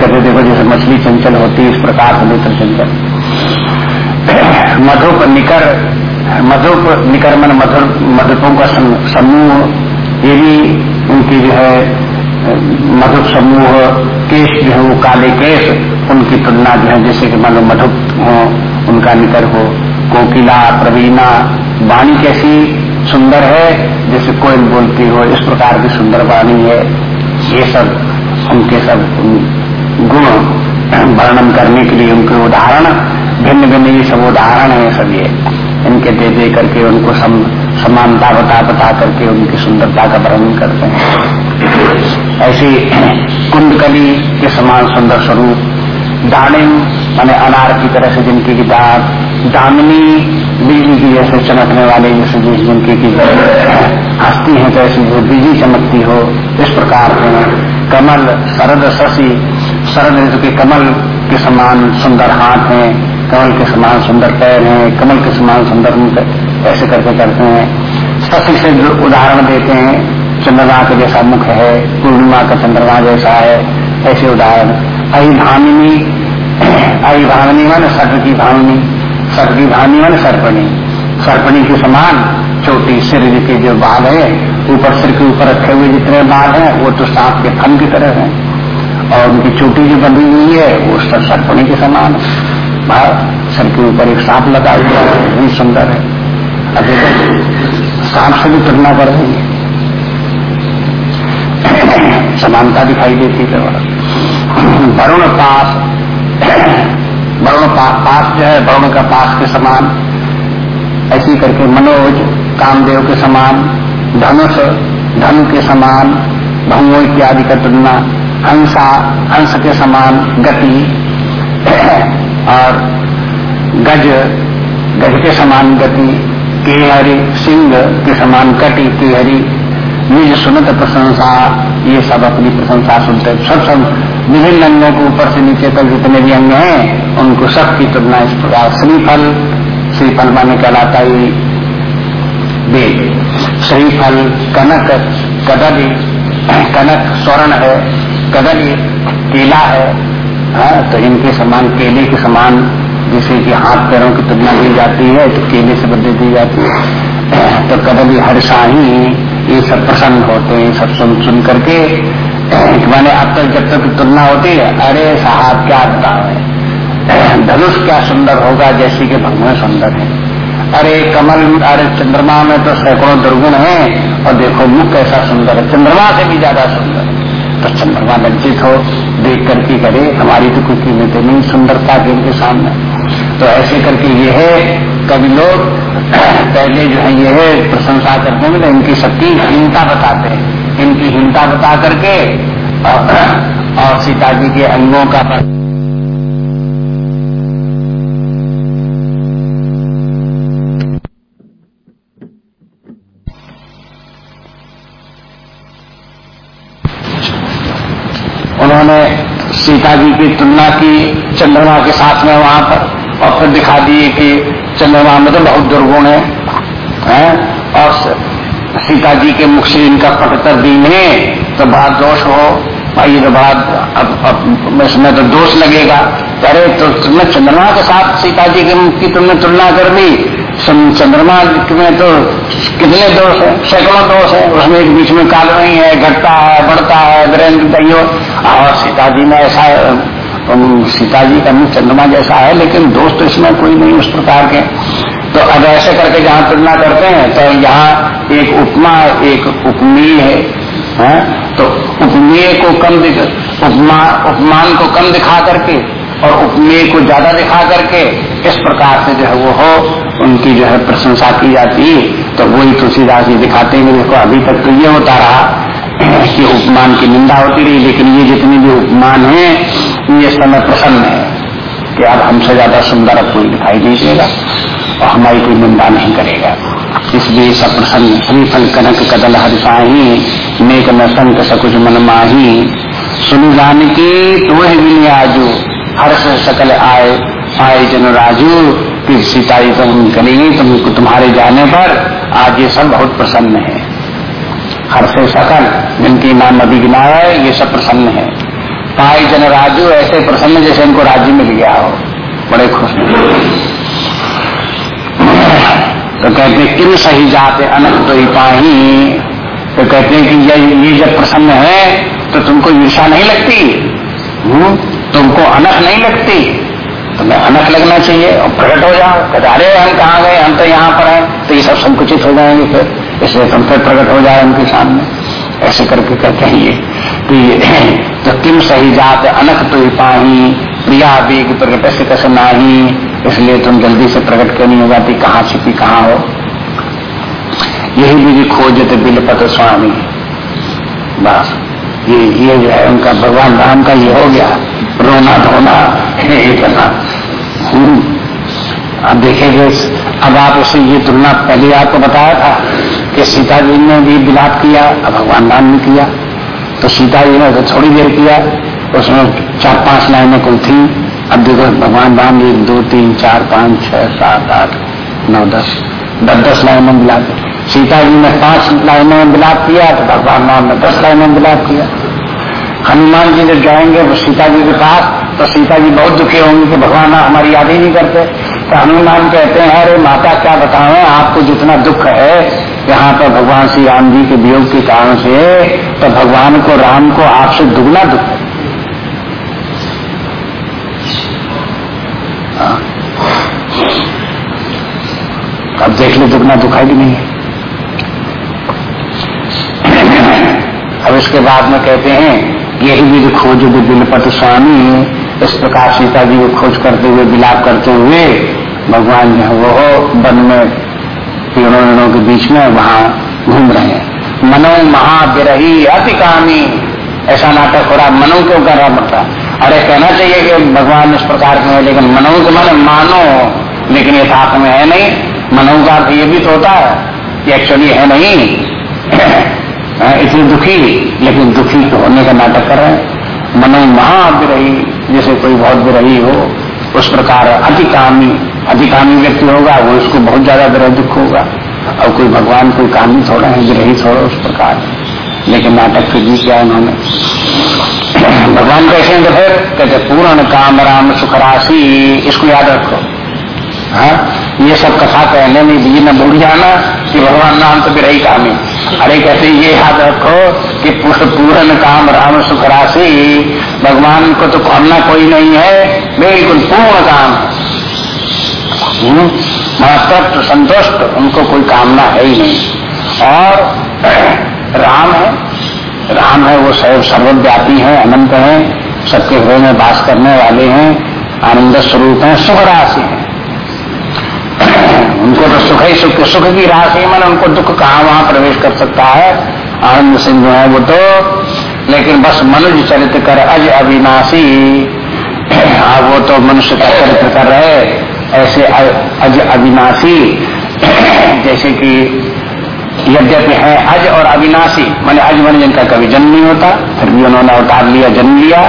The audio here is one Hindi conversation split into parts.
कहते देखो जैसे मछली चंचल होती इस प्रकार से नेत्र चंचल। मधुप निकर मधुप निकर मन मधुर, मधुपों का समूह, ये भी उनकी जो है, मधुप समूह, केश जो है वो काले केश, उनकी तुलना जो है, जैसे कि मानो मधुप हो, उनका निकर हो, कोकिला, प्रवीणा, वाणी कैसी सुंदर है, जैसे कोयल बोलती हो, इस प्रकार की सुंदर वाणी है, ये सब, उनके सब गुण वर्णन करने के लिए उनके उदाहरण भिन्न भिन्न ये सब उदाहरण है सब ये। इनके दे दे करके उनको सम, समानता बता बता करके उनकी सुंदरता का वर्णन करते हैं। ऐसी कुंडकली के समान सुंदर स्वरूप दानिम माने अनार की तरह से जिनकी की दात दामिनी बिजली की जैसे चमकने वाले जैसे जिनकी की हस्ती है तो ऐसी बिजली चमकती हो इस प्रकार के कमल शरद शशि शरद ऋतु के कमल के समान सुंदर हाथ हैं, कमल के समान सुंदर पैर हैं, कमल के समान सुंदर ऐसे करके करते हैं। शशि से उदाहरण देते हैं, चंद्रमा का जैसा मुख है, पूर्णिमा का चंद्रमा जैसा है, ऐसे उदाहरण। अभिभामिनी अभिभामिनी मन सर्प की भामिनी सर्प की भामिनी मन सर्पणी। सर्पणी के समान छोटी सिर के जो बाल है, ऊपर सिर के ऊपर रखे हुए जितने बाल हैं, वो तो सांप के फन की तरह हैं। और उनकी चोटी जो बंधी हुई है वो सब सर्पणी के समान है। सर के ऊपर एक सांप लगा हुआ है भी सुंदर है। अभी सांप से भी तुलना कर रही है। समानता दिखाई देती है। वरुण पास वरुण पास, पास जो है वरुण का पास के समान। ऐसी करके मनोज कामदेव के समान धनुष धनु के समान भंगो इत्यादि का तुलना हंसा हंस के समान गति और गज गज के समान गति, केहरी सिंह के समान कटी, केहरी निज सुनत प्रशंसा, ये सब अपनी प्रशंसा सुनते सब सब विभिन्न अंगों के ऊपर से नीचे तक जितने भी अंग हैं, उनको सब की तुलना इस प्रकार श्रीफल श्रीफल माने कहलाता ही वेद। श्रीफल कनक, कदली, कनक, स्वर्ण है। कदली केला है हाँ, तो इनके समान केले के समान जैसे कि हाथ पैरों की तुलना दी जाती है तो केले से बदली दी जाती है। तो कदली हर्षाही ये सब प्रसन्न होते हैं सब सुन सुन करके। मैंने अब तक जब तक तुलना होती है अरे साहब क्या बताओ धनुष क्या सुंदर होगा जैसे कि भगवान सुंदर है। अरे कमल अरे चंद्रमा में तो सैकड़ों दुर्गुण है और देखो मुख कैसा सुंदर है चंद्रमा से भी ज़्यादा सुंदर है। तो भगवान लज्जित हो, देख करके करे, हमारी तो कोई कीमत नहीं, सुंदरता के इनके सामने। तो ऐसे करके ये है कभी लोग, पहले जो है ये है, प्रशंसा करते हैं इनकी सबकी हीनता बताते हैं। इनकी हीनता बता करके और सीता जी के अंगों का की तुलना की चंद्रमा के साथ में वहाँ पर और फिर दिखा दिए कि चंद्रमा में तो बहुत दुर्गुण है, है? और सीता जी के मुख से इनका पटतर दीन तो बड़ा दोष हो। भाई तो बड़ा अब, अब इसमें तो दोष लगेगा। अरे तो तुमने चंद्रमा के साथ सीता जी के मुख की तुमने तुलना कर दी चंद्रमा में तो कितने दोष है? सैकड़ों दोष है। उसमें बीच में काल नहीं है घटता है बढ़ता है वीरेंद्र और सीता जी में ऐसा सीता जी का मुख चंद्रमा जैसा है लेकिन दोस्त तो इसमें कोई नहीं उस प्रकार के। तो अब ऐसे करके जहाँ तुलना करते हैं तो यहाँ एक उपमा एक उपमेय है, है? तो उपमेय को कम उपमा उपमान को कम दिखा करके और उपमेय को ज़्यादा दिखा करके इस प्रकार से जो है वो हो उनकी जो है प्रशंसा की जाती है। तो वही तुलसीदास जी दिखाते हैं देखो अभी तक तो ये होता रहा कि उपमान की निंदा होती रही लेकिन ये जितने भी उपमान है ये समय प्रसन्न है कि अब हमसे ज़्यादा सुंदर अब कोई दिखाई देगा और हमारी कोई निंदा नहीं करेगा। इसलिए सब प्रसन्न श्रीफल कनक, कदल हरिशाही नेक न संत सकुच मन माही सुन जान की तो ही आजू। हर्ष सकल आए आए जन राजू कि सीताई तुम करेगी तुमको तुम्हारे जाने पर। आज ये सब बहुत प्रसन्न है। हर्ष सकल, जिनकी नाम अभिज्ञा है, ये सब प्रसन्न है। पाई जन राजू ऐसे प्रसन्न जैसे इनको राज्य मिल गया हो। बड़े खुश तो कहते किन सही जाते अनक तो ही पाही? तो कहते हैं कि ये जब प्रसन्न है तो तुमको ईर्षा नहीं लगती? हम्म? तुमको अनख नहीं लगती? तुम्हें अनख लगना चाहिए और प्रकट हो जाओ। कदारे हम कहाँ गए? हम तो यहाँ पर हैं। तो ये सब संकुचित हो जाएँगे फिर। इसलिए तुम फिर प्रकट हो जाए उनके सामने। ऐसे करके कहते हैं ये तो, ये तो किम सही जात अनख तो पाही, प्रिया वेग प्रकट से कस नाही इसलिए तुम जल्दी से प्रकट क्यों नहीं हो जाती? कहाँ छिपी, कहाँ हो? यही विधि खोजते बिलपत स्वामी। बस, ये ये जो है उनका भगवान राम का ये हो गया। रोना धोना, ये करना। हम्म। अब देखेंगे, अब आप उसे ये तुलना पहले आपको बताया था कि सीता जी ने भी विलाप किया, अब भगवान राम ने किया। तो सीता जी ने तो थोड़ी देर किया, उसमें चार पाँच लाइनें कुल थी। अब देखो, भगवान राम जी, दो, तीन, चार, पाँच, छह, सात, आठ, नौ, दस दस दस लाइनें मिला सीता जी ने पाँच लाइनों में विलाप किया तो भगवान राम ने दस लाइनों में विलाप किया हनुमान जी जब जाएँगे, वो सीता जी के पास तो सीता जी बहुत दुखी होंगे कि भगवान हमारी याद ही नहीं करते। तो हनुमान कहते हैं, अरे माता, क्या बताएँ आपको जितना दुख है यहाँ पर भगवान श्री राम जी के वियोग के कारण से तो भगवान को, राम को आपसे दुगना दुख हाँ। अब देख लो, दुगना दुखाई भी नहीं अब इसके बाद में कहते हैं, यही विधि खोज बिलपत स्वामी, इस प्रकार सीता जी को खोज करते हुए विलाप करते हुए, भगवान जो है वो वन में पेड़ों के बीच में वहाँ घूम रहे हैं। मनो महाविरही अति कामी ऐसा नाटक हो रहा मनो क्यों कर रहा मतलब अरे कहना चाहिए कि भगवान इस प्रकार के हैं लेकिन मनो के मन मानो। लेकिन ये यथार्थ में है नहीं। मनो का अर्थ ये भी तो होता है कि एक्चुअली है नहीं। हाँ, इसलिए दुखी लेकिन दुखी होने का नाटक कर रहे हैं। मनो महाविरही जैसे कोई बहुत विरही हो उस प्रकार अधिकामी अधिकामी व्यक्ति होगा, वो उसको बहुत ज़्यादा ग्रह दुख होगा। और कोई भगवान, कोई कामी थोड़ा है विरही थोड़ा उस प्रकार। लेकिन नाटक फिर बीच क्या उन्होंने। भगवान कैसे हैं फिर कहते पूर्ण काम राम सुख राशि इसको याद रखो। हाँ? ये सब कथा कहने में भी न भूल जाना कि भगवान नाम तो बिरही कामी। अरे कहते ये याद रखो कि पूर्ण काम राम सुख राशि भगवान को तो खोलना कोई नहीं है, बिल्कुल पूर्ण काम तत्व संतुष्ट, उनको कोई कामना है ही नहीं। और राम है राम है, वो सर्व सर्वव्यापी है, अनंत है, सबके हृदय में वास करने वाले हैं, आनंद स्वरूप है सुख राशि है। उनको तो सुख ही सुख सुख की राशि, मन उनको दुख कहाँ वहाँ प्रवेश कर सकता है? आनंद सिंह जो है वो तो लेकिन बस मनुष्य चरित्र कर अज अविनाशी। हाँ वो तो मनुष्य का चरित्र कर रहे ऐसे अज अविनाशी, जैसे कि यद्यपि है अज और अविनाशी, मैंने अज मन जिनका कभी जन्म नहीं होता, फिर भी उन्होंने अवतार लिया, जन्म लिया,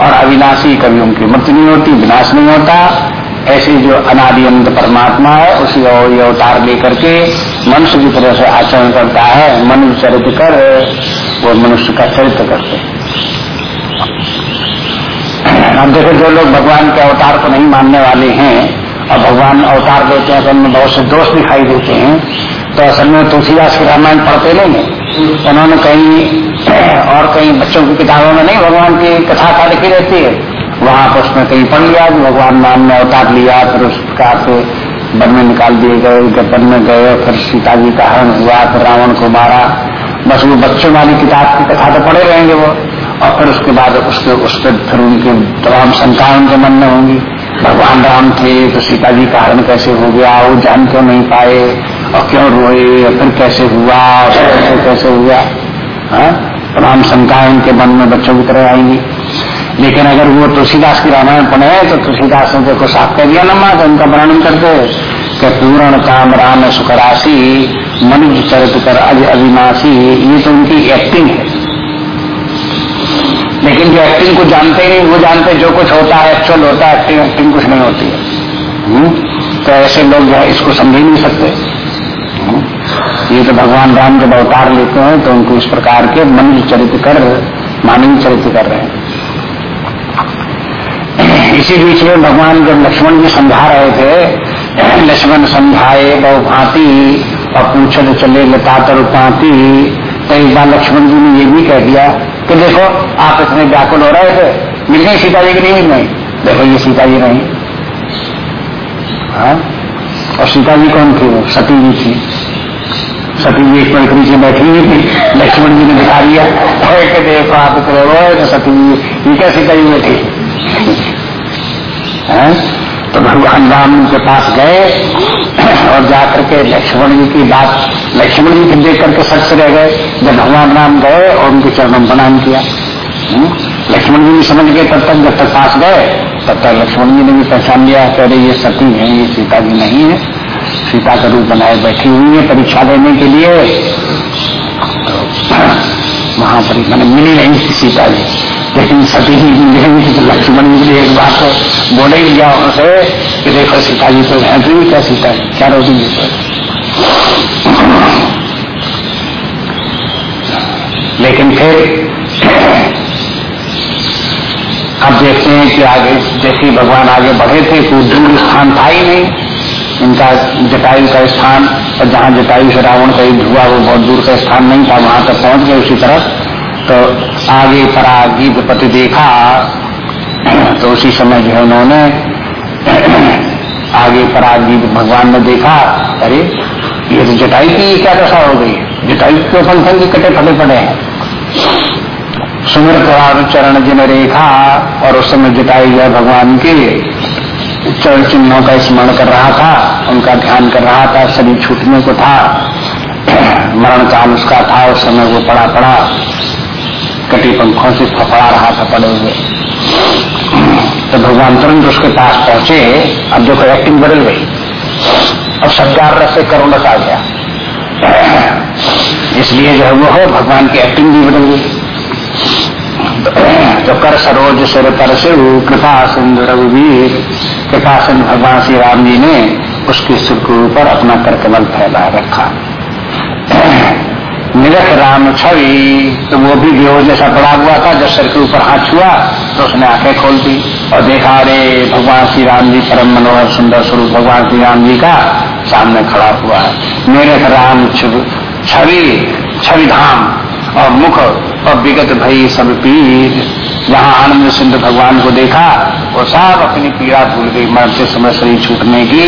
और अविनाशी कभी उनकी मृत्यु नहीं होती, विनाश नहीं होता। ऐसे जो अनादि परमात्मा है, उसी और ये अवतार लेकर के मनुष्य की तरह से आचरण करता है, मनुष्य चरित्र कर, वो मनुष्य का चरित्र करते हम देखे, जो लोग भगवान के अवतार को नहीं मानने वाले हैं और भगवान अवतार देते हैं तो उनमें बहुत से दोष दिखाई देते हैं। तो असल में तुलसीदास की रामायण पढ़ते नहीं है। उन्होंने कहीं और कहीं बच्चों की किताबों में नहीं भगवान की कथा का लिखी रहती है। वहाँ पर उसमें कहीं पढ़ लिया कि भगवान राम ने अवतार लिया, फिर उस प्रकार से वन में निकाल दिए गए वन में गए, फिर सीता जी का हरण हुआ, फिर रावण को मारा। बस वो बच्चों वाली किताब की कथा तो पढ़े रहेंगे वो। और फिर उसके बाद उसके उस पर फिर उनके तमाम शंकाएँ उनके मन में होंगी। भगवान राम थे तो सीता जी का हरण कैसे हो गया, वो जान क्यों नहीं पाए? और क्यों रोए? और फिर कैसे हुआ? कैसे कैसे हुआ हाँ? तमाम शंकाएँ उनके मन में बच्चों की तरह आएँगी। लेकिन अगर वो तुलसीदास की रामायण पढ़े तो तुलसीदास ने देखो साफ़ कर दिया, नमा तो उनका वर्णन करते कि पूर्ण काम राम सुख राशि मनुष्य चरित्र कर अज ये तो उनकी एक्टिंग है। लेकिन जो एक्टिंग को जानते नहीं, वो जानते जो कुछ होता है एक्चुअल होता है एक्टिंग एक्टिंग कुछ नहीं होती है हम्म? तो ऐसे लोग जो है, इसको समझ नहीं सकते हम्म? ये तो भगवान राम जब अवतार लेते हैं तो उनको इस प्रकार के मनुष्य चरित्र कर, मानवीय चरित्र कर रहे हैं इसी बीच में भगवान जब लक्ष्मण जी समझा रहे थे, लक्ष्मण समझाए बहु भांति और पूछल चले, लता तर तो एक बार लक्ष्मण जी ने ये भी कह दिया कि देखो आप इतने व्याकुल हो रहे थे। मिल गई सीता जी की नहीं। गई देखो, ये सीता जी नहीं। हाँ? और सीता जी कौन थी वो? सती जी थी। सती जी एक पलकड़ी से बैठी हुई थी। लक्ष्मण जी ने दिखा दिया देखो आप इतने वो तो सती जी, ये क्या सीता जी बैठी? तो भगवान राम के पास गए और जाकर के लक्ष्मण जी की बात, लक्ष्मण जी को देख करके सच रह गए। जब भगवान राम गए और उनके चरणों प्रणाम किया। हम्म? लक्ष्मण जी भी समझ गए तब तक जब तक पास गए, तब तक लक्ष्मण जी ने भी पहचान लिया कह रहे ये सती है, ये सीता जी नहीं है। सीता का रूप बनाए बैठी हुई है परीक्षा देने के लिए। वहाँ पर मैंने मिली नहीं सीता जी। लेकिन सती जी तो लक्ष्मण जी एक बात तो बोले ही गया उनसे कि देखो सीता जी तो है भी क्या सीता है क्या तो लेकिन फिर अब देखते हैं कि आगे, जैसे भगवान आगे बढ़े थे तो दूर स्थान था ही नहीं। इनका जटायु का स्थान, और जहाँ जटायु से रावण का युद्ध हुआ, वो बहुत दूर का स्थान नहीं था, वहाँ तक पहुँच गए उसी तरफ़। तो आगे परागीत पति देखा तो उसी समय जो है उन्होंने आगे परागीत भगवान ने देखा, अरे, ये तो जटाई की क्या दशा हो गई? जटाई के पंखन के कटे फटे पड़े हैं। सुमिर चरण जिन रेखा, और उस समय जुटाई गया भगवान के चरण चिन्हों का स्मरण कर रहा था, उनका ध्यान कर रहा था, शरीर छूटने को था, मरण काल उसका था, उस समय वो पड़ा पड़ा कटी पंखों से फफड़ा रहा था पड़े हुए। तो भगवान तुरंत उसके पास पहुँचे, अब देखो एक्टिंग बदल गई। अब सज्जार रस से आ गया। इसलिए जो है वो हो, भगवान की एक्टिंग भी बदल गई। तो कर सरोज सुर पर शिव कृपा सिंधु रघुवीर। कृपा सिंधु भगवान श्री राम जी ने उसके सिर के ऊपर अपना कर कमल फैला रखा। निरख राम छवि। तो वो भी बेहो जैसा पड़ा हुआ था, जब सर के ऊपर हाथ छुआ तो उसने आँखें खोल दी और देखा रे भगवान श्री राम जी परम मनोहर सुंदर स्वरूप भगवान श्री राम जी का सामने खड़ा हुआ है। निरख राम छवि छवि धाम और मुख और विगत भई सब पीर। जहाँ आनंद सिंधु भगवान को देखा, वो सब अपनी पीड़ा भूल गई। मरते समय शरीर छूटने की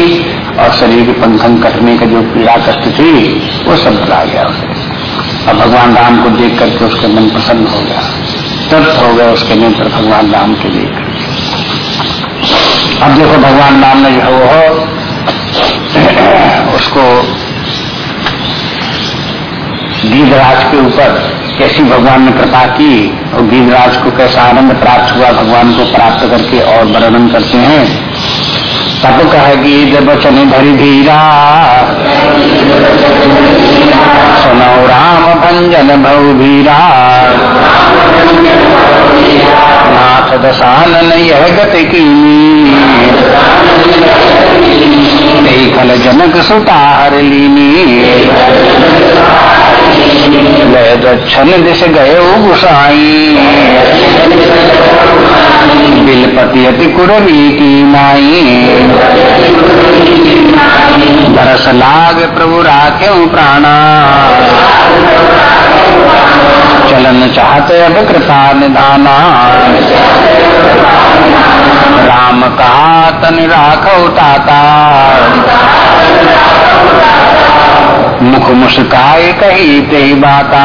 और शरीर के पंखन कटने का जो पीड़ा कष्ट थी, वो सब भुला गया उसे। और भगवान राम को देख करके उसका मन प्रसन्न हो गया। तृप्त हो गया उसके नेत्र भगवान राम के देख अब देखो भगवान राम ने जो है वो उसको गीधराज के ऊपर कैसी भगवान ने कृपा की और गिरिराज को कैसा आनंद प्राप्त हुआ, भगवान को प्राप्त करके और वर्णन करते हैं। तब कह गीत बचन भरी धीरा। सुनो राम भंजन भव भीरा नाथ दशानन यह गति की खल जनक सुतार लीनी गए दक्षण दिश गए गुसाई बिलपति अति कुरवी की माई बरस लाग प्रभु राख्यो प्राणा चलन चाहते अब कृपा निधाना राम कहा तन राखो ताता। मुख मुस्काए कही ते बाता।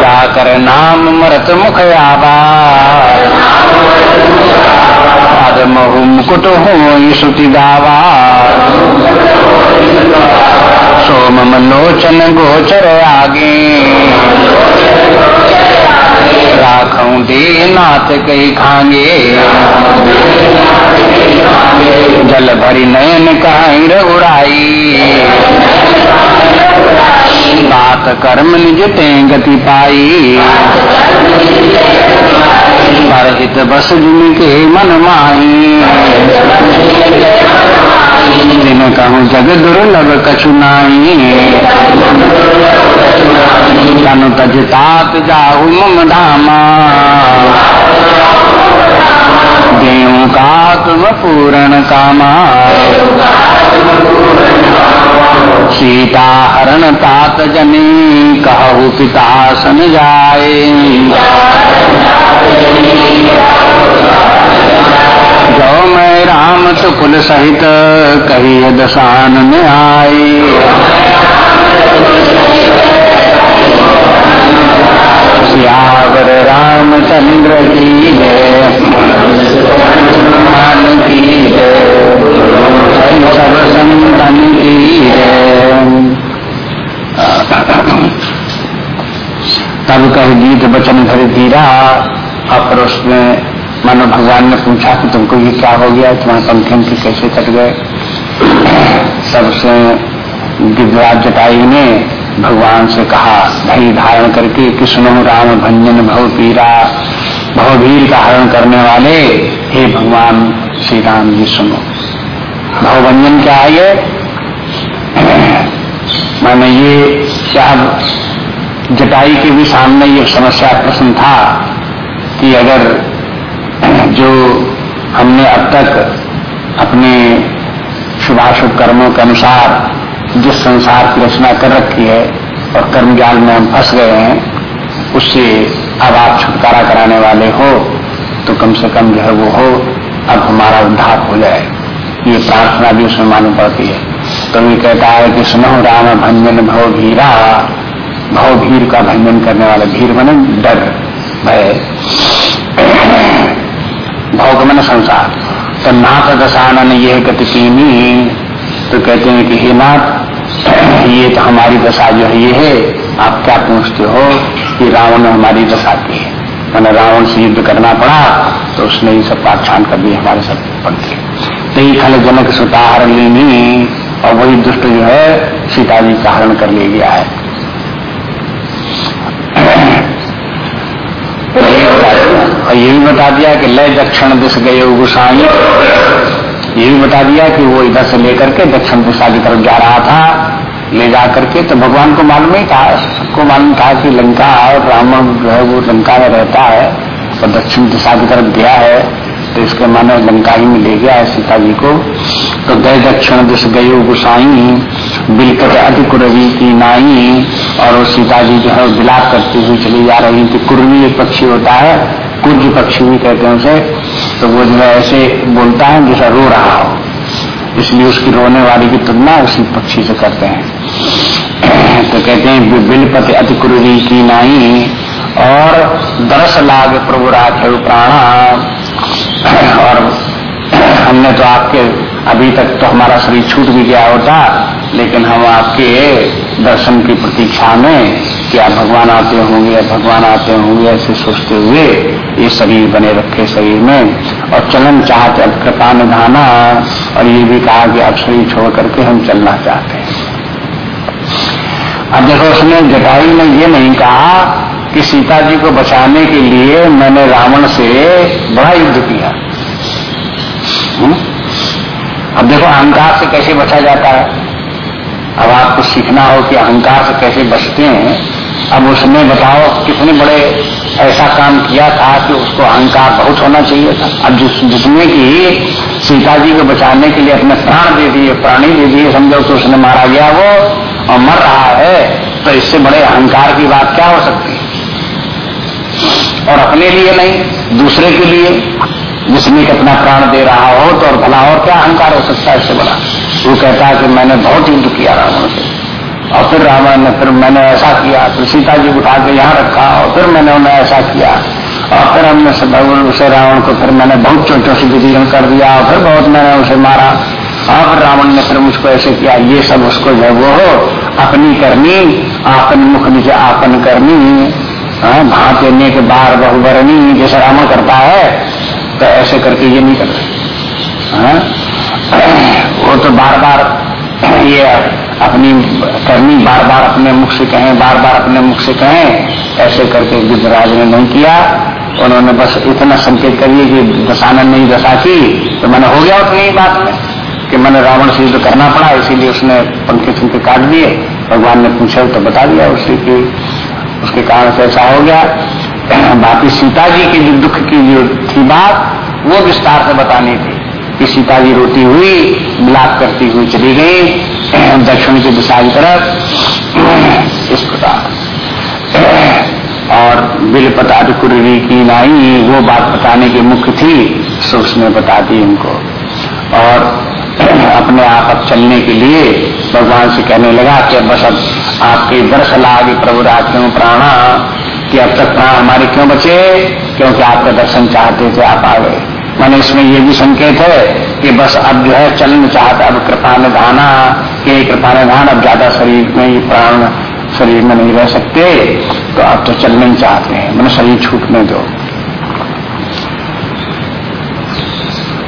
जाकर नाम मरत मुख आबा महु मुकुट हो श्रुति गावा। सोम मनोचन गोचर आगे। राखू दे नाथ कही खांगे। जल भरी नयन कहीं रघुराई बात कर्म निज ते गति पाई। परहित बस जिन के मन माई। दिन कहूँ जग दुर्लभ कछु नाई। तनु तज तात जाहु मम धामा। पूरण कामा। सीता हरण तात जनी, कहु पिता सन जाए। जो मैं राम तो कुल सहित कही दशान में आए। की की तब कह गीत बचन भर धीरा। और उसमें मानो भगवान ने पूछा कि तुमको ये क्या हो गया? तुम्हारे पंखे की कैसे कट गए? सबसे गिरिराज जटाई ने भगवान से कहा धई धारण करके कि सुनो राम भंजन भव पीरा। भवभीर का हरण करने वाले, हे भगवान श्री राम जी, सुनो। भवभंजन क्या है ये? मैंने ये क्या जटाई के भी सामने ये समस्या प्रश्न था कि अगर जो हमने अब तक अपने शुभाशुभ कर्मों के अनुसार जिस संसार की रचना कर रखी है और कर्म ज्ञान में हम फंस गए हैं, उससे अब आप छुटकारा कराने वाले हो तो कम से कम जो है वो हो, अब हमारा उद्धार हो जाए। ये प्रार्थना भी उसमें मालूम पड़ती है। तो ये कहता है कि सुनो राम भंजन भव भीरा। भव भीर का भंजन करने वाला भीर मन डर, भय। भव का मन संसार। तो नाथ दशानन ये गति तो कहते हैं कि हे नाथ, ये तो हमारी दशा जो है, ये है। आप क्या पूछते हो? कि रावण ने हमारी दशा की है। मैंने रावण से युद्ध करना पड़ा तो उसने ये सब पाख्यान कर दिए हमारे सब पंखे तो ये खल जनक सुता हरण लेनी और वही दुष्ट जो है, सीता जी का हरण कर ले गया है। और ये भी बता दिया कि लय दक्षिण दिश गए गुसाई। ये भी बता दिया कि वो इधर से लेकर के दक्षिण दिशा की तरफ़ जा रहा था। ले जा करके तो भगवान को मालूम ही था, सबको मालूम था कि लंका और रावण जो है वो लंका में रहता है, और दक्षिण दिशा की तरफ़ गया है तो इसके माने लंका ही में ले गया है सीता जी को। तो गए दक्षिण दिश गयो गुसाई बिलकत अति कुरवी की नाई, और वो सीता जी जो है बिलाप करती हुई चली जा रही थी। कुर्मी एक पक्षी होता है, कुर्ज पक्षी भी कहते हैं उसे तो वो जो है ऐसे बोलता है, जैसा रो रहा हो। इसलिए उसकी रोने वाली की तुलना उसी पक्षी से करते हैं। तो कहते हैं बिलपति अति कुरी की नाई, और दरस लाग प्रभु राखे प्राणा। और हमने तो आपके, अभी तक तो हमारा शरीर छूट भी गया होता, लेकिन हम आपके दर्शन की प्रतीक्षा में क्या भगवान आते होंगे या भगवान आते होंगे, ऐसे सोचते हुए ये शरीर बने रखे शरीर में। और चलन चाहते, अब कृपा निधाना और ये भी कहा कि अब शरीर छोड़ करके हम चलना चाहते हैं। अब देखो, उसने जटाई में ये नहीं कहा कि सीता जी को बचाने के लिए मैंने रावण से बड़ा युद्ध किया। हुँ? अब देखो, अहंकार से कैसे बचा जाता है? अब आपको सीखना हो कि अहंकार से कैसे बचते हैं। अब उसने बताओ, कितने बड़े ऐसा काम किया था कि उसको अहंकार बहुत होना चाहिए था। अब जिस, जिसने की सीता जी को बचाने के लिए अपने प्राण दे दिए, प्राणी दे दिए, समझो कि उसने मारा गया वो। और मर रहा है तो इससे बड़े अहंकार की बात क्या हो सकती है? और अपने लिए नहीं, दूसरे के लिए। जिसमें अपना प्राण दे रहा हो तो और भला और क्या अहंकार हो सकता है इससे बड़ा? वो कहता है कि मैंने बहुत युद्ध किया रावण से। और फिर रावण ने फिर मैंने ऐसा किया, फिर सीता जी उठा के यहाँ रखा, और फिर मैंने उन्हें ऐसा किया। और फिर हमने उसे रावण को फिर मैंने बहुत चोटों से विदीर्ण कर दिया, और फिर बहुत मैंने उसे मारा। और रावण ने फिर मुझको ऐसे किया, ये सब उसको जो वो हो। अपनी करनी आपन मुख नीचे आपन करनी हाँ, भात लेने के बार बहुवरणी जैसे रावण करता है तो ऐसे करके ये नहीं करता हाँ? वो तो बार बार ये अपनी करनी बार बार अपने मुख से कहें बार बार अपने मुख से कहें ऐसे करके गिद्धराज ने नहीं किया उन्होंने बस इतना संकेत करिए कि दशानन नहीं दशा की तो मैंने हो गया उतनी बात में कि मैंने रावण से युद्ध करना पड़ा, इसीलिए उसने पंखे छुंखे काट दिए। भगवान ने पूछा तो बता दिया उसे कि उसके कारण से ऐसा हो गया। बाकी सीता जी की जो दुख की जो थी बात, वो विस्तार से बतानी थी कि सीता जी रोती हुई, मिलाप करती हुई चली गई, दक्षिण की दिशा की तरफ़। इस प्रकार। और बिल पता कुरी की नाई, वो बात बताने की मुख्य थी, सो उसने बता दी उनको। और अपने आप अब चलने के लिए भगवान से कहने लगा कि बस अब आपके दर्श लागे प्रभु क्यों प्राणा कि अब तक प्राण हमारे क्यों बचे? क्योंकि आपका दर्शन चाहते थे, आप आ गए। मैंने इसमें ये भी संकेत है कि बस अब जो है चलन चाहता, अब कृपा निधाना कि कृपा निधान अब ज़्यादा शरीर में ही प्राण शरीर में नहीं रह सकते। तो अब तो चलने चाहते हैं। मैंने शरीर छूटने दो।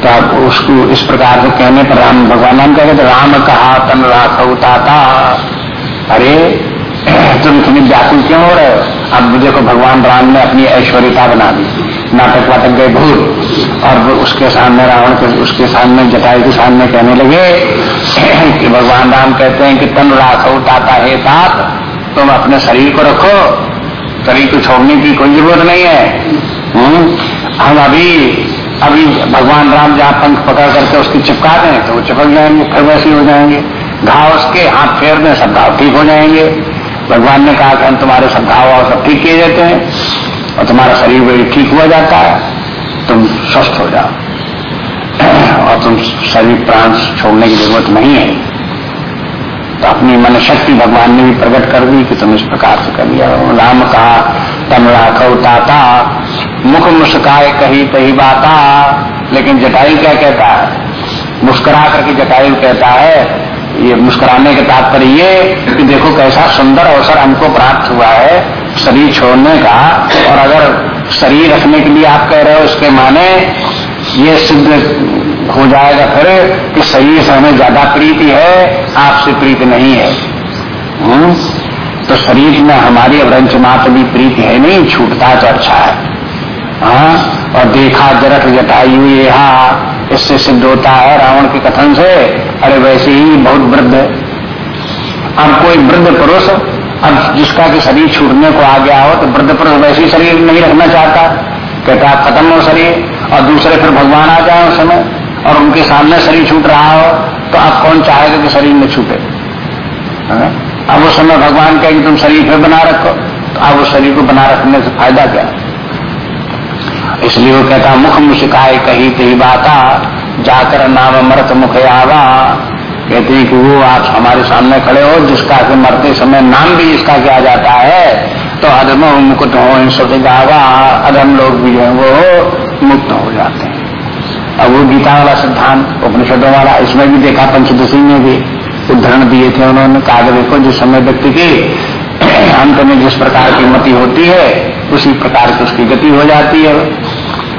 तो अब उसको इस प्रकार से कहने पर राम भगवान नाम कहे तो राम कहा, तन राख उताता। अरे, तुम इतनी व्याकुल क्यों हो रहे हो? अब देखो, भगवान राम ने अपनी ऐश्वर्यता बना दी। नाटक वाटक गए भूल और उसके सामने, रावण के, उसके सामने जटाई के सामने कहने लगे कि भगवान राम कहते हैं कि तन राख उताता हे तात तुम अपने शरीर को रखो। शरीर को छोड़ने की कोई ज़रूरत नहीं है। हम्म? हम अभी अभी भगवान राम जहाँ पंख पकड़ करके उसकी चिपका दें तो वो चिपक जाएँगे, फिर वैसे हो जाएँगे। घाव उसके हाथ फेर दें, सब घाव ठीक हो जाएँगे। भगवान ने कहा कि हम तुम्हारे सब घाव और सब ठीक किए जाते हैं, और तुम्हारा शरीर भी ठीक हुआ जाता है, तुम स्वस्थ हो जाओ। और तुम शरीर प्राण छोड़ने की ज़रूरत नहीं है। तो अपनी मन शक्ति भगवान ने भी प्रकट कर दी कि तुम इस प्रकार से कर लिया। राम कहा, तम राखो ताता मुख मुस्काए कही कही बाता, लेकिन जटायु क्या कहता है मुस्कुरा करके जटायु कहता है, ये मुस्कुराने के तात्पर्य ये कि देखो कैसा सुंदर अवसर हमको प्राप्त हुआ है शरीर छोड़ने का, और अगर शरीर रखने के लिए आप कह रहे हो उसके माने ये सिद्ध हो जाएगा फिर कि शरीर से हमें ज़्यादा प्रीति है, आपसे प्रीति नहीं है हुँ? हम्म? तो शरीर में हमारी अवरंच मात्र भी प्रीति है नहीं, छूटता तो अच्छा है हाँ और देखा जरख जटायु ये इससे सिद्ध होता है रावण के कथन से। अरे वैसे ही बहुत वृद्ध है। अब कोई वृद्ध पुरुष, अब जिसका कि शरीर छूटने को आ गया हो तो वृद्ध पुरुष वैसे ही शरीर नहीं रखना चाहता। कहता, आप खत्म हो शरीर, और दूसरे फिर भगवान आ जाए उस समय, और उनके सामने शरीर छूट रहा हो तो आप कौन चाहेगा कि शरीर में छूटे? हाँ? अब उस समय भगवान कहेंगे, तुम शरीर फिर बना रखो। तो अब उस शरीर को बना रखने से फ़ायदा क्या? इसलिए वो कहता, मुख मुस्काए कही कही बाता, जाकर नाम मरत मुख आवा। कहते हैं कि वो आप हमारे सामने खड़े हो, जिसका के मरते समय नाम भी जिसका किया जाता है तो अधम मुकुट हो गावा, अधम लोग भी है, वो मुक्त हो जाते हैं। अब वो गीता वाला सिद्धांत, उपनिषदों वाला, इसमें भी देखा, पंचदशी में भी उदाहरण दिए थे उन्होंने, कहा देखो, जिस समय व्यक्ति की अंत में जिस प्रकार की मति होती है, उसी प्रकार की उसकी गति हो जाती है।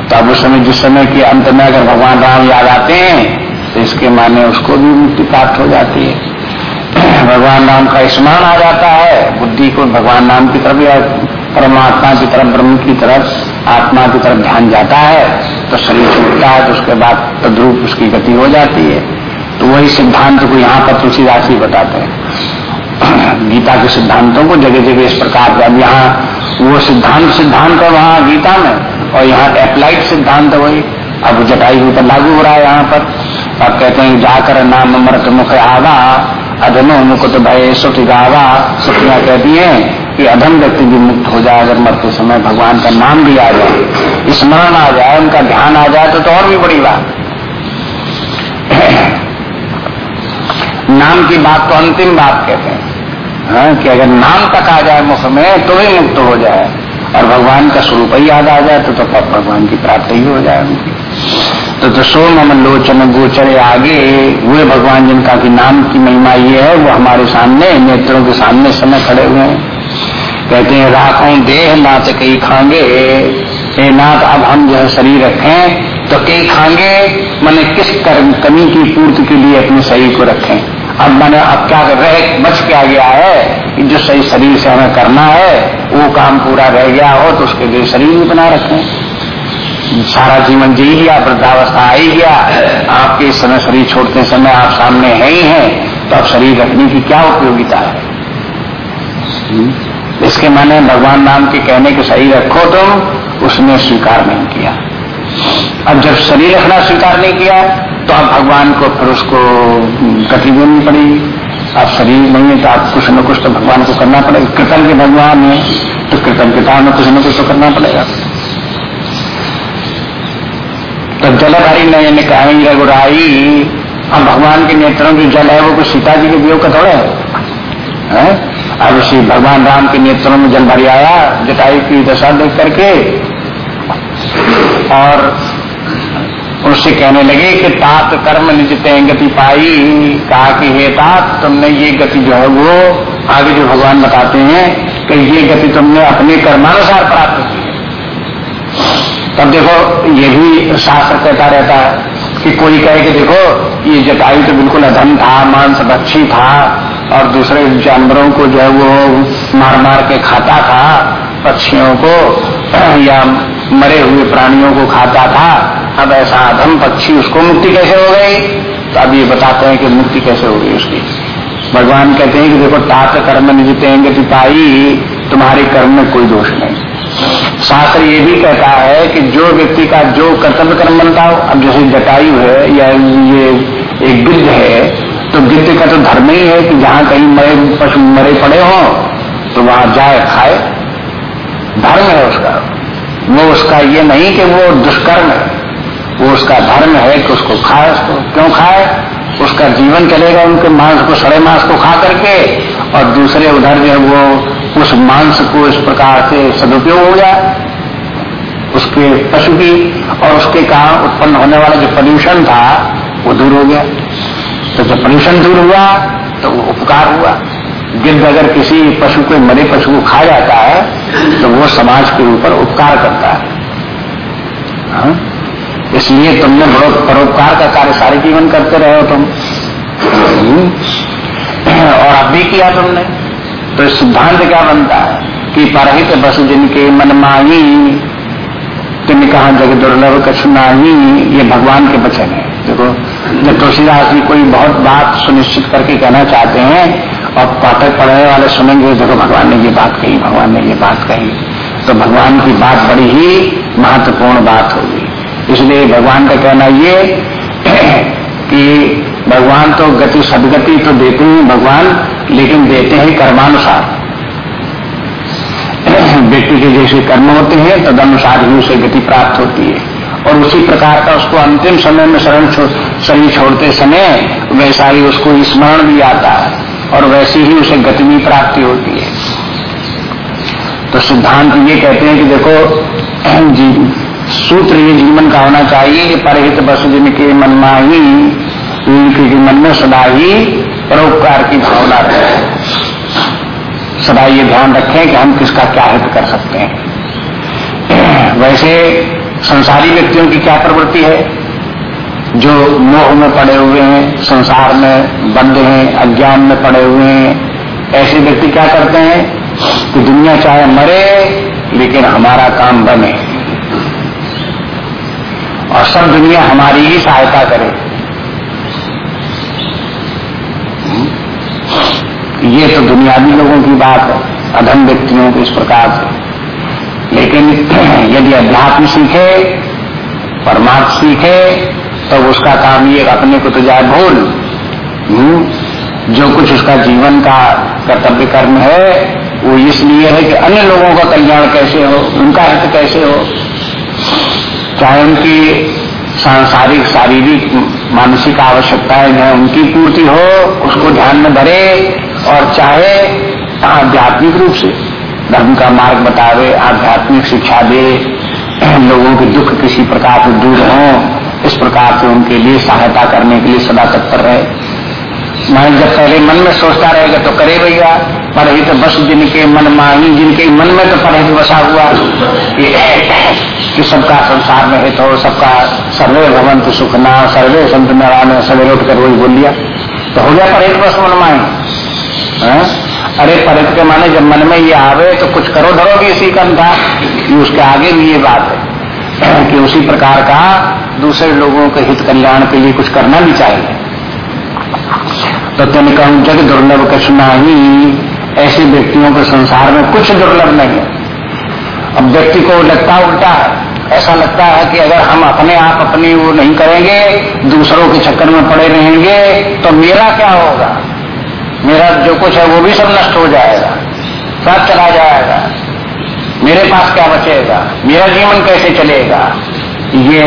तो अब उस समय, जिस समय के अंत में अगर भगवान राम याद आते हैं तो इसके माने उसको भी मुक्ति प्राप्त हो जाती है। भगवान राम का स्मरण आ जाता है, बुद्धि को भगवान राम की तरफ़ या परमात्मा की तरफ़, ब्रह्म की तरफ़, आत्मा की तरफ़ ध्यान जाता है तो शरीर छूटता है तो उसके बाद तद्रूप उसकी गति हो जाती है। तो वही सिद्धांत को यहाँ पर तुलसीदास जी बताते हैं। गीता के सिद्धांतों को जगह जगह इस प्रकार जब यहाँ वो सिद्धांत सिद्धांत है वहाँ गीता में और यहाँ अप्लाइड सिद्धांत वही अब जटाई के ऊपर लागू हो रहा है यहाँ पर। अब कहते हैं जाकर नाम मृत मुख आवा अधनो मुकुट भय सुख गावा। सुखिया कहती है कि अधम व्यक्ति भी मुक्त हो जाए अगर मरते समय भगवान का नाम भी आ जाए स्मरण आ जाए उनका ध्यान आ जाए तो, तो और भी बड़ी बात। नाम की बात तो अंतिम बात कहते हैं। हाँ, कि अगर नाम तक आ जाए मुख में तो ही मुक्त हो जाए। और भगवान का स्वरूप ही याद आ जाए तो तो भगवान की प्राप्ति ही हो जाए तो तो सो मम लोचन गोचर आगे वे भगवान जिनका की नाम की महिमा ये है वो हमारे सामने नेत्रों के सामने समय खड़े हुए हैं। कहते हैं राखों देह नाथ कई खांगे। हे नाथ अब हम जो है शरीर रखें तो कई खांगे? मैंने किस कर्म कमी की पूर्ति के लिए अपने शरीर को रखें? अब मैंने, अब क्या रह, बच क्या गया है? कि जो सही शरीर से हमें करना है, वो काम पूरा रह गया हो तो उसके लिए शरीर भी बना रखें। सारा जीवन जी गया वृद्धावस्था आई गया आपके इस समय शरीर छोड़ते समय आप सामने है ही हैं तो अब शरीर रखने की क्या उपयोगिता है? इसके माने भगवान नाम के कहने के सही रखो तुम, उसने स्वीकार नहीं किया। अब जब शरीर रखना स्वीकार नहीं किया तो अब भगवान को फिर उसको गति देनी पड़ेगी आप शरीर नहीं है तो आप कुछ न कुछ तो भगवान को करना पड़ेगा। कृतन के भगवान है तो कृतज्ञता में कुछ न कुछ तो करना पड़ेगा। तो जलधारी नयन कहेंगे रघुराई अब भगवान के नेत्रों की जल है वो कुछ सीता जी के वियोग का थोड़ा है, अब श्री भगवान राम के नेत्रों में जल भरी आया जटाई की दशा देख करके। और उससे कहने लगे कि तात कर्म निजते गति पाई। कहा कि, हे तात, तुमने ये गति जो है वो आगे जो भगवान बताते हैं कि ये गति तुमने अपने कर्मानुसार प्राप्त की तब देखो, ये भी शास्त्र कहता रहता है कि कोई कहे कि देखो, ये जटायु तो बिल्कुल अधम था, मांस भक्षी था, और दूसरे जानवरों को जो है वो मार मार के खाता था, पक्षियों को या मरे हुए प्राणियों को खाता था। अब ऐसा अधम पक्षी उसको मुक्ति कैसे हो गई? तो अब ये बताते हैं कि मुक्ति कैसे हो गई उसकी। भगवान कहते हैं कि देखो, तात कर्म निजतेंगे पाई तुम्हारे कर्म में कोई दोष नहीं। शास्त्र ये भी कहता है कि जो व्यक्ति का जो कर्तव्य कर्म बनता हो, अब जैसे जटायु है या ये एक गिद्ध है तो गिद्ध का तो धर्म ही है कि जहाँ कहीं मरे, पशु मरे पड़े हो तो वहाँ जाए, खाए। धर्म है उसका। वो उसका ये नहीं कि वो दुष्कर्म है। वो उसका धर्म है कि उसको खाए, उसको क्यों खाए? उसका जीवन चलेगा उनके मांस को, सड़े मांस को खा करके, और दूसरे उधर जो वो उस मांस को इस प्रकार से सदुपयोग हो जाए। उसके पशु की और उसके कारण उत्पन्न होने वाला जो पॉल्यूशन था, वो दूर हो गया। तो जब प्रदूषण दूर हुआ तो वो उपकार हुआ। गिद्ध अगर किसी पशु को, मरे पशु को खा जाता है तो वो समाज के ऊपर उपकार करता है। हाँ? इसलिए तुमने बहुत परोपकार का कार्य सारे जीवन करते रहे हो तुम? और अब भी किया तुमने। तो सिद्धांत क्या बनता है? कि परहित बस जिनके मन माही तुमने कहा जग दुर्लभ कछु नाही, ये भगवान के वचन है। देखो, जब तुलसीदास जी कोई बहुत बात सुनिश्चित करके कहना चाहते हैं, और पाठक पढ़ने वाले सुनेंगे, देखो, भगवान ने ये बात कही, भगवान ने ये बात कही। तो भगवान की बात बड़ी ही महत्वपूर्ण बात होगी। इसलिए भगवान का कहना ये कि भगवान तो गति सदगति तो देते हैं भगवान, लेकिन देते हैं कर्मानुसार। व्यक्ति के जैसे कर्म होते हैं तद अनुसार ही उसे गति प्राप्त होती है। और उसी प्रकार का उसको अंतिम समय में शरण शरीर छोड़ते समय वैसा ही उसको स्मरण भी आता है, और वैसी ही उसे गति भी प्राप्ति होती है। तो सिद्धांत ये कहते हैं कि देखो, जी सूत्र ये जीवन का होना चाहिए कि परहित बस जिनके मनमाही उनके मन में सदा ही परोपकार की भावना रहे। सदा ये ध्यान रखें कि हम किसका क्या हित कर सकते हैं। वैसे संसारी व्यक्तियों की क्या प्रवृत्ति है? जो मोह में पड़े हुए हैं, संसार में बंद हैं, अज्ञान में पड़े हुए हैं, ऐसे व्यक्ति क्या करते हैं? कि दुनिया चाहे मरे, लेकिन हमारा काम बने। और सब दुनिया हमारी ही सहायता करे। ये तो दुनियावी लोगों की बात है अधम व्यक्तियों को इस प्रकार से। लेकिन यदि अध्यात्म सीखे परमात्म सीखे तो उसका काम ये अपने को तो जाए भूल। हम्म, जो कुछ उसका जीवन का कर्तव्य कर्म है वो इसलिए है कि अन्य लोगों का कल्याण कैसे हो उनका हित कैसे हो? चाहे उनकी सांसारिक, शारीरिक, मानसिक आवश्यकताएँ जो उनकी पूर्ति हो, उसको ध्यान में धरे और चाहे आध्यात्मिक रूप से धर्म का मार्ग बतावे, आध्यात्मिक शिक्षा दे, लोगों के दुख किसी प्रकार से दूर हो, इस प्रकार से उनके लिए सहायता करने के लिए सदा तत्पर रहे। मैं जब पहले मन में सोचता रहेगा तो करे भैया तो बस जिनके मन, माही जिनके मन में तो परहित बसा हुआ। कि सबका संसार में हित हो, सबका सर्वे भवन सुखना, सर्वे संत नारायण सवेरे उठकर वही बोल लिया। तो हो गया परहित बस मन माही है? अरे परित के माने जब मन में ये आवे तो कुछ करो धरो भी इसी का कि उसके आगे भी ये बात है कि उसी प्रकार का दूसरे लोगों के हित कल्याण के लिए कुछ करना भी चाहिए। तो तेन कहूँ जग दुर्लभ कछुना ही ऐसे व्यक्तियों के संसार में कुछ दुर्लभ नहीं है। अब व्यक्ति को लगता उल्टा है। ऐसा लगता है कि अगर हम अपने आप अपनी वो नहीं करेंगे, दूसरों के चक्कर में पड़े रहेंगे तो मेरा क्या होगा? मेरा जो कुछ है वो भी सब नष्ट हो जाएगा, सब चला जाएगा। मेरे पास क्या बचेगा? मेरा जीवन कैसे चलेगा? ये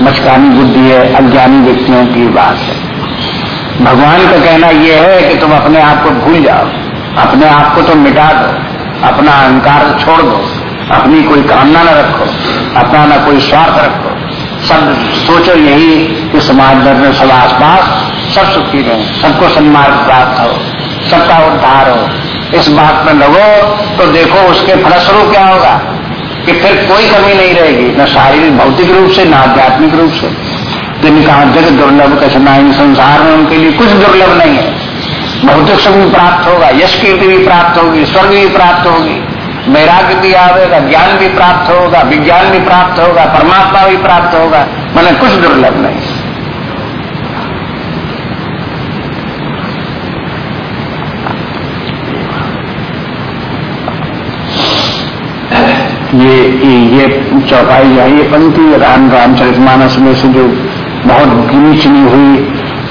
मचकानी बुद्धि है, अज्ञानी व्यक्तियों की बात है। भगवान का कहना यह है कि तुम अपने आप को भूल जाओ। अपने आप को तो मिटा दो, अपना अहंकार छोड़ दो, अपनी कोई कामना न रखो। अपना न कोई स्वार्थ रखो। सब सोचो यही कि समाज में सब आसपास सब सुखी रहे, सबको सन्मार्ग प्राप्त हो, सबका उद्धार हो। इस बात में लगो तो देखो उसके फलस्वरूप क्या होगा कि फिर कोई कमी नहीं रहेगी, न शारीरिक, भौतिक रूप से, न आध्यात्मिक रूप से। जिनका जग दुर्लभ कसना संसार में उनके लिए कुछ दुर्लभ नहीं है। भौतिक सुख भी प्राप्त होगा, यश कीर्ति भी प्राप्त होगी, स्वर्ग भी प्राप्त होगी। वैराग्य भी आवेगा, ज्ञान भी प्राप्त होगा, विज्ञान भी प्राप्त होगा, परमात्मा भी प्राप्त होगा, मैंने कुछ दुर्लभ नहीं। ये ये चौपाई है, ये पंक्ति राम रामचरित मानस में से जो बहुत गिनी चुनी हुई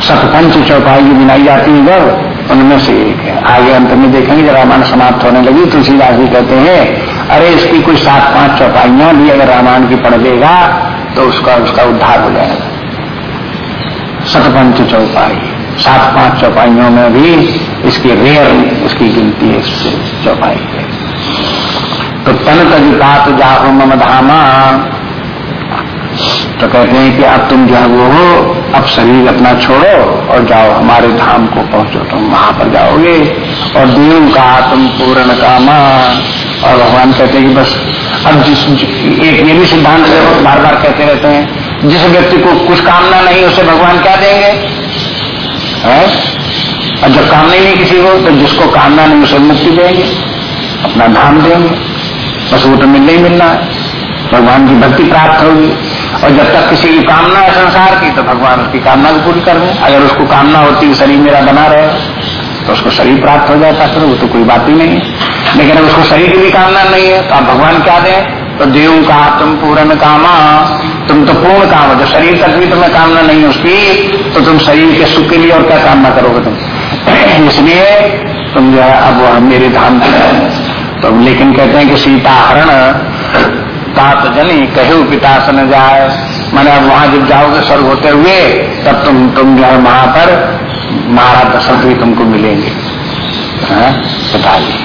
सतपंच चौपाई बनाई जाती है उनमें से एक है। आगे अंत में देखेंगे जब रामायण समाप्त होने लगी, तुलसीदास जी कहते हैं, अरे, इसकी कोई सात पाँच चौपाइयाँ भी अगर रामायण की पढ़ देगा तो उसका उसका उद्धार हो जाएगा। सतपंच चौपाई। सात पाँच चौपाइयों में भी इसकी रेयर उसकी गिनती है चौपाई तो तन तजिपात जाहो मम धामा तो कहते हैं कि अब तुम जो वो हो, अब शरीर अपना छोड़ो और जाओ हमारे धाम को पहुंचो। तुम वहाँ पर जाओगे और देव का तुम पूर्ण कामा। और भगवान कहते हैं कि बस, अब जिस, एक ये भी सिद्धांत बार बार कहते रहते हैं, जिस व्यक्ति को कुछ कामना नहीं, उसे भगवान क्या देंगे? है? और जब कामना ही नहीं किसी को तो जिसको कामना नहीं, उसे मुक्ति देंगे, अपना धाम देंगे। बस वो तो मिलना ही मिलना भगवान की भक्ति प्राप्त होगी। और जब तक किसी की कामना है संसार की तो भगवान उसकी कामना को पूरी कर दें। अगर उसको कामना होती है शरीर मेरा बना रहे तो उसको शरीर प्राप्त हो जाता फिर, वो तो कोई बात ही नहीं। है लेकिन अगर उसको शरीर की भी कामना नहीं है तो आप भगवान क्या दें? तो देव का, तुम पूर्ण कामा, तुम तो पूर्ण काम हो। जो शरीर तक भी तुम्हें कामना नहीं उसकी तो तुम शरीर के सुख के लिए और क्या कामना करोगे तुम? इसलिए तुम जो है, अब मेरे धाम तो लेकिन कहते हैं कि सीता हरण तात जनी कहे पिता न जाए मैंने अब वहाँ जब जाओगे, स्वर्ग होते हुए, तब तुम तुम जो है वहाँ पर महाराज दशरथ भी तुमको मिलेंगे। बताइए।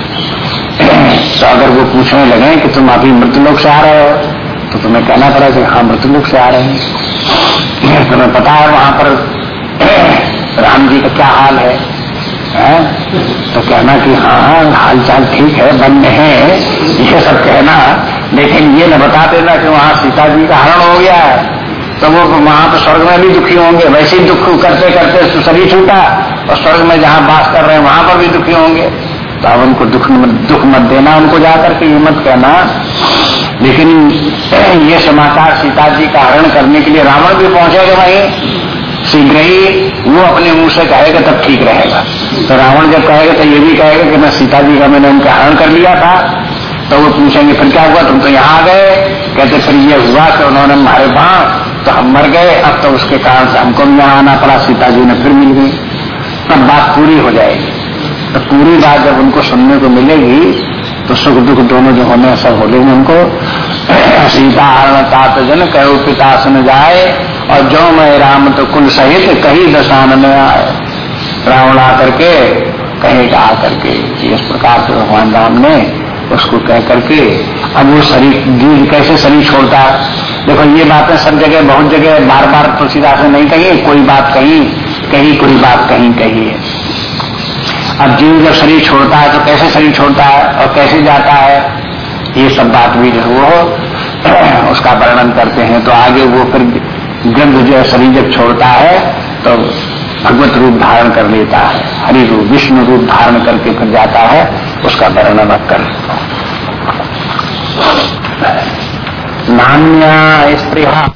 तो अगर वो पूछने लगे कि तुम अभी मृत्युलोक से आ रहे हो तो तुम्हें कहना पड़ा कि हाँ मृत्युलोक से आ रहे हैं। तुम्हें पता है वहाँ पर राम जी का क्या हाल है? है? तो कहना कि हाँ हाल चाल ठीक है, बंद है। ये सब कहना लेकिन ये न बता देना कि वहाँ सीता जी का हरण हो गया है। तो वो वहाँ तो स्वर्ग में भी दुखी होंगे। वैसे ही दुख करते करते तो शरीर छूटा और स्वर्ग में जहाँ बास कर रहे हैं, वहाँ पर भी दुखी होंगे। तो अब उनको दुख दुख मत देना, उनको जाकर के ये मत कहना। लेकिन ये समाचार सीता जी का हरण करने के लिए रावण भी पहुंचेगा वहीं। शीघ्र ही वो अपने मुँह से कहेगा, तब ठीक रहेगा। तो रावण जब कहेगा तो ये भी कहेगा कि मैं सीता जी का मैंने उनका हरण कर लिया था। तो वो पूछेंगे, फिर क्या हुआ? तुम तो यहाँ आ गए। कहते, फिर ये हुआ कि उन्होंने मारे वहाँ तो हम मर गए। अब तो उसके कारण से हमको भी यहाँ आना पड़ा सीता जी ने फिर मिल गई। तब बात पूरी हो जाएगी। तो पूरी बात जब उनको सुनने को मिलेगी तो सुख दुख दोनों जो होने सब हो लेंगे उनको। सीता हरण तात जन कहो, पिता सुन जाए। और जो मैं राम तो कुल सहित कहीं दशान में आए। रावण आकर के कहीं आकर के इस प्रकार से भगवान राम ने उसको कह करके, अब वो शरीर, जीव कैसे शरीर छोड़ता? है देखो, ये बातें सब जगह, बहुत जगह बार बार तुलसीदास ने नहीं कही, कोई बात कही कही, कोई बात कहीं, कही है। अब जीव जब शरीर छोड़ता है तो कैसे शरीर छोड़ता है और कैसे जाता है? ये सब बात भी वो उसका वर्णन करते हैं। तो आगे वो फिर ग्रंथ जो शरीर जब छोड़ता है तो भगवत रूप धारण कर लेता है, हरि रूप, विष्णु रूप धारण करके फिर जाता है, उसका वर्णन कर। नान्या स्त्रिया।